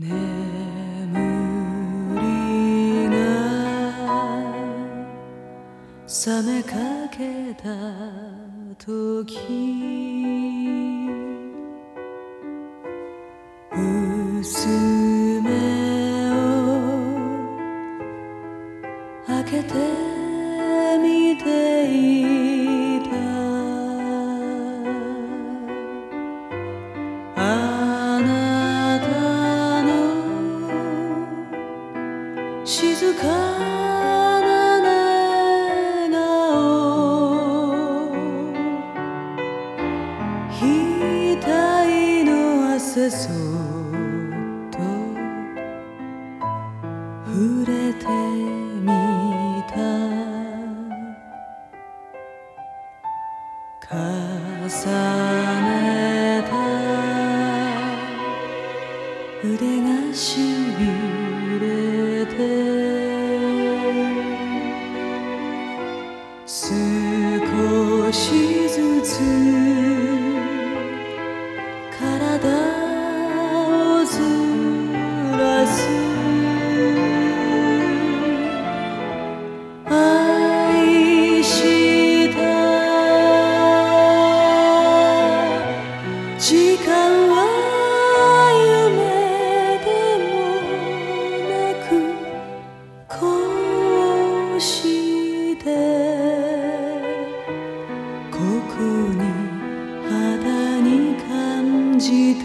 眠りが冷めかけた時静かな寝顔額の汗そっと触れてみた。重ねた。腕がしびれて。少口戏如此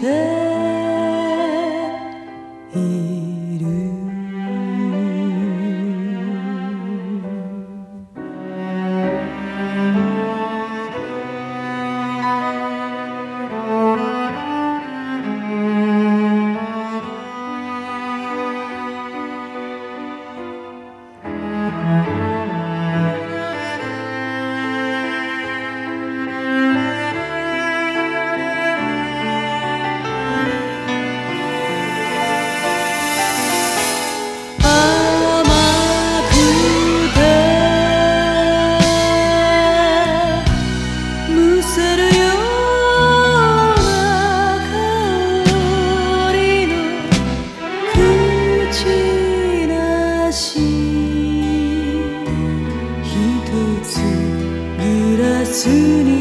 对 soon